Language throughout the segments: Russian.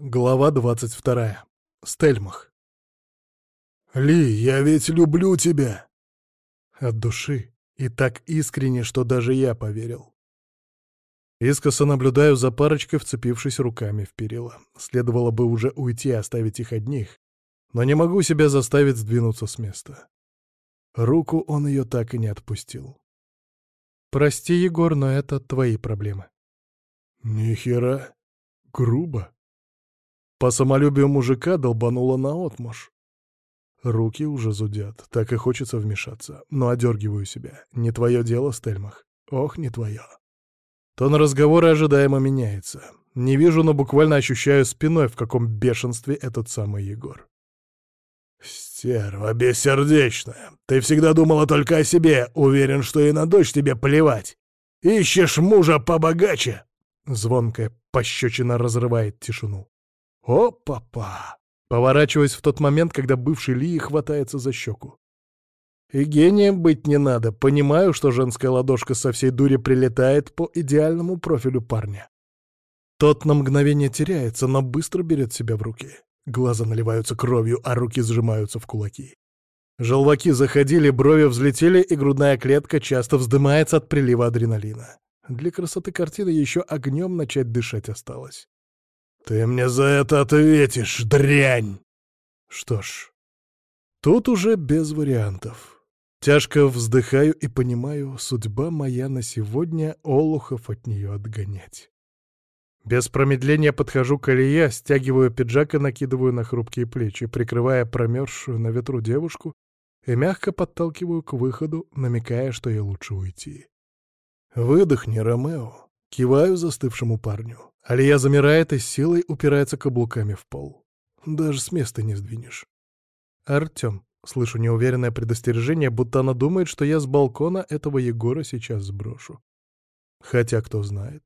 Глава двадцать вторая. Стельмах. «Ли, я ведь люблю тебя!» От души. И так искренне, что даже я поверил. Искоса наблюдаю за парочкой, вцепившись руками в перила. Следовало бы уже уйти оставить их одних, но не могу себя заставить сдвинуться с места. Руку он ее так и не отпустил. «Прости, Егор, но это твои проблемы». «Нихера. Грубо». По самолюбию мужика долбануло наотмашь. Руки уже зудят, так и хочется вмешаться, но одергиваю себя. Не твое дело, Стельмах. Ох, не твое. Тон разговора ожидаемо меняется. Не вижу, но буквально ощущаю спиной, в каком бешенстве этот самый Егор. «Стерва бессердечная, ты всегда думала только о себе, уверен, что и на дочь тебе плевать. Ищешь мужа побогаче!» Звонкая пощечина разрывает тишину. «О, папа!» Поворачиваясь в тот момент, когда бывший Ли хватается за щеку. И гением быть не надо. Понимаю, что женская ладошка со всей дури прилетает по идеальному профилю парня. Тот на мгновение теряется, но быстро берет себя в руки. Глаза наливаются кровью, а руки сжимаются в кулаки. Желваки заходили, брови взлетели, и грудная клетка часто вздымается от прилива адреналина. Для красоты картины еще огнем начать дышать осталось. «Ты мне за это ответишь, дрянь!» Что ж, тут уже без вариантов. Тяжко вздыхаю и понимаю, судьба моя на сегодня Олухов от нее отгонять. Без промедления подхожу к Алия, стягиваю пиджак и накидываю на хрупкие плечи, прикрывая промерзшую на ветру девушку и мягко подталкиваю к выходу, намекая, что ей лучше уйти. «Выдохни, Ромео!» Киваю застывшему парню. Алия замирает и силой упирается каблуками в пол. Даже с места не сдвинешь. «Артем», — слышу неуверенное предостережение, будто она думает, что я с балкона этого Егора сейчас сброшу. Хотя кто знает.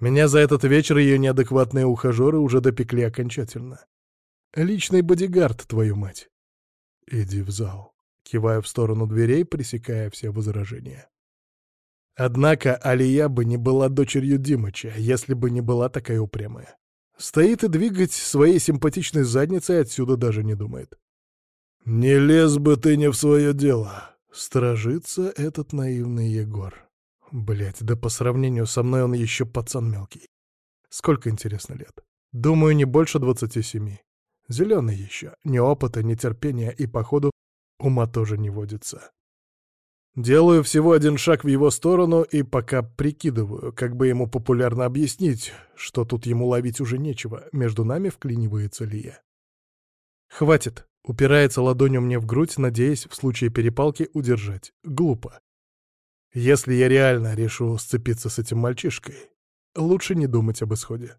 Меня за этот вечер ее неадекватные ухажеры уже допекли окончательно. Личный бодигард, твою мать. Иди в зал. Киваю в сторону дверей, пресекая все возражения. Однако Алия бы не была дочерью Димыча, если бы не была такая упрямая. Стоит и двигать своей симпатичной задницей отсюда даже не думает. «Не лез бы ты не в свое дело!» Сторожится этот наивный Егор. Блять, да по сравнению со мной он еще пацан мелкий. Сколько, интересно, лет? Думаю, не больше двадцати семи. Зеленый еще. Ни опыта, ни терпения, и, походу, ума тоже не водится. Делаю всего один шаг в его сторону и пока прикидываю, как бы ему популярно объяснить, что тут ему ловить уже нечего, между нами вклинивается Лия. «Хватит!» — упирается ладонью мне в грудь, надеясь в случае перепалки удержать. Глупо. Если я реально решу сцепиться с этим мальчишкой, лучше не думать об исходе.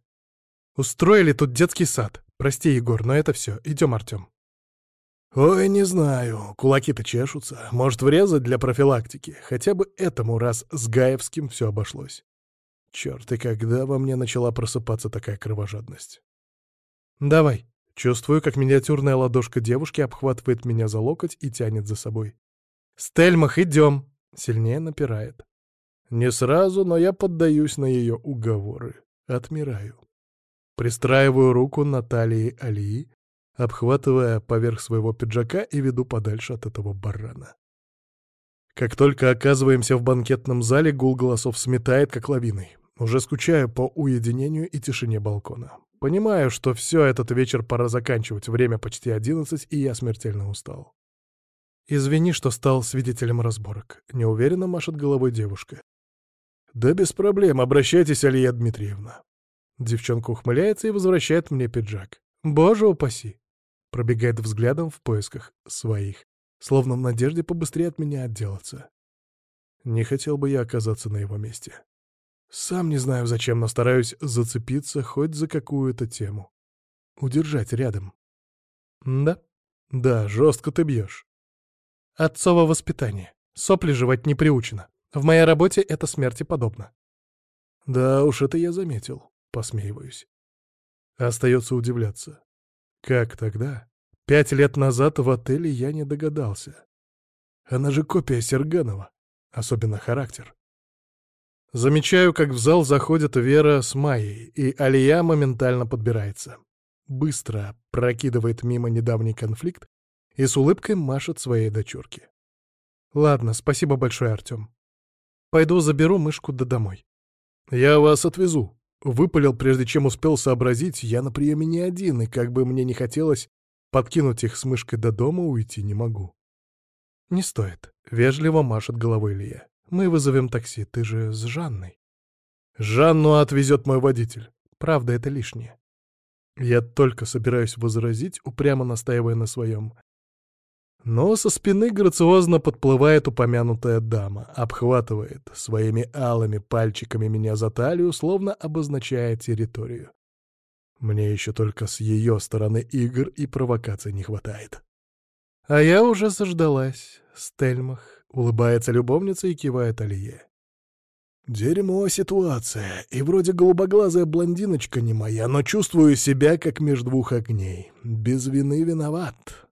Устроили тут детский сад. Прости, Егор, но это все. Идем, Артем. Ой, не знаю, кулаки-то чешутся. Может, врезать для профилактики. Хотя бы этому раз с Гаевским все обошлось. Черт, и когда во мне начала просыпаться такая кровожадность? Давай. Чувствую, как миниатюрная ладошка девушки обхватывает меня за локоть и тянет за собой. «Стельмах, идем!» Сильнее напирает. Не сразу, но я поддаюсь на ее уговоры. Отмираю. Пристраиваю руку на талии Алии, обхватывая поверх своего пиджака и веду подальше от этого барана. Как только оказываемся в банкетном зале, гул голосов сметает, как лавиной. Уже скучаю по уединению и тишине балкона. Понимаю, что все этот вечер пора заканчивать, время почти одиннадцать, и я смертельно устал. «Извини, что стал свидетелем разборок», — неуверенно машет головой девушка. «Да без проблем, обращайтесь, Алия Дмитриевна». Девчонка ухмыляется и возвращает мне пиджак. «Боже упаси!» Пробегает взглядом в поисках своих, словно в надежде побыстрее от меня отделаться. Не хотел бы я оказаться на его месте. Сам не знаю зачем, но стараюсь зацепиться хоть за какую-то тему. Удержать рядом. Да? Да, жестко ты бьешь. Отцово воспитание. Сопли жевать не приучено. В моей работе это смерти подобно. Да уж это я заметил, посмеиваюсь. Остается удивляться. Как тогда? Пять лет назад в отеле я не догадался. Она же копия Серганова, особенно характер. Замечаю, как в зал заходит Вера с Майей, и Алия моментально подбирается. Быстро прокидывает мимо недавний конфликт и с улыбкой машет своей дочурке. «Ладно, спасибо большое, Артем. Пойду заберу мышку до домой». «Я вас отвезу», — выпалил, прежде чем успел сообразить, я на приеме не один, и как бы мне не хотелось подкинуть их с мышкой до дома, уйти не могу. «Не стоит», — вежливо машет головой Илья. «Мы вызовем такси, ты же с Жанной». «Жанну отвезет мой водитель». «Правда, это лишнее». Я только собираюсь возразить, упрямо настаивая на своем. Но со спины грациозно подплывает упомянутая дама, обхватывает своими алыми пальчиками меня за талию, словно обозначая территорию. Мне еще только с ее стороны игр и провокаций не хватает. А я уже заждалась. Стельмах улыбается любовница и кивает Алие. Дерьмо ситуация, и вроде голубоглазая блондиночка не моя, но чувствую себя как между двух огней. Без вины виноват.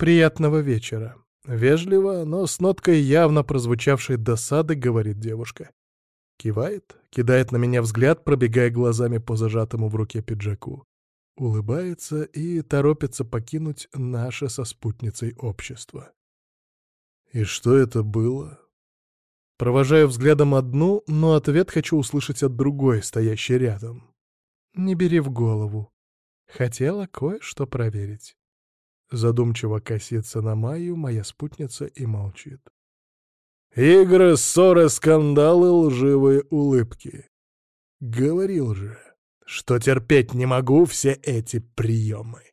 «Приятного вечера». Вежливо, но с ноткой явно прозвучавшей досады, говорит девушка. Кивает, кидает на меня взгляд, пробегая глазами по зажатому в руке пиджаку. Улыбается и торопится покинуть наше со спутницей общество. И что это было? Провожаю взглядом одну, но ответ хочу услышать от другой, стоящей рядом. Не бери в голову. Хотела кое-что проверить. Задумчиво косится на Майю моя спутница и молчит. Игры, ссоры, скандалы, лживые улыбки. Говорил же, что терпеть не могу все эти приемы.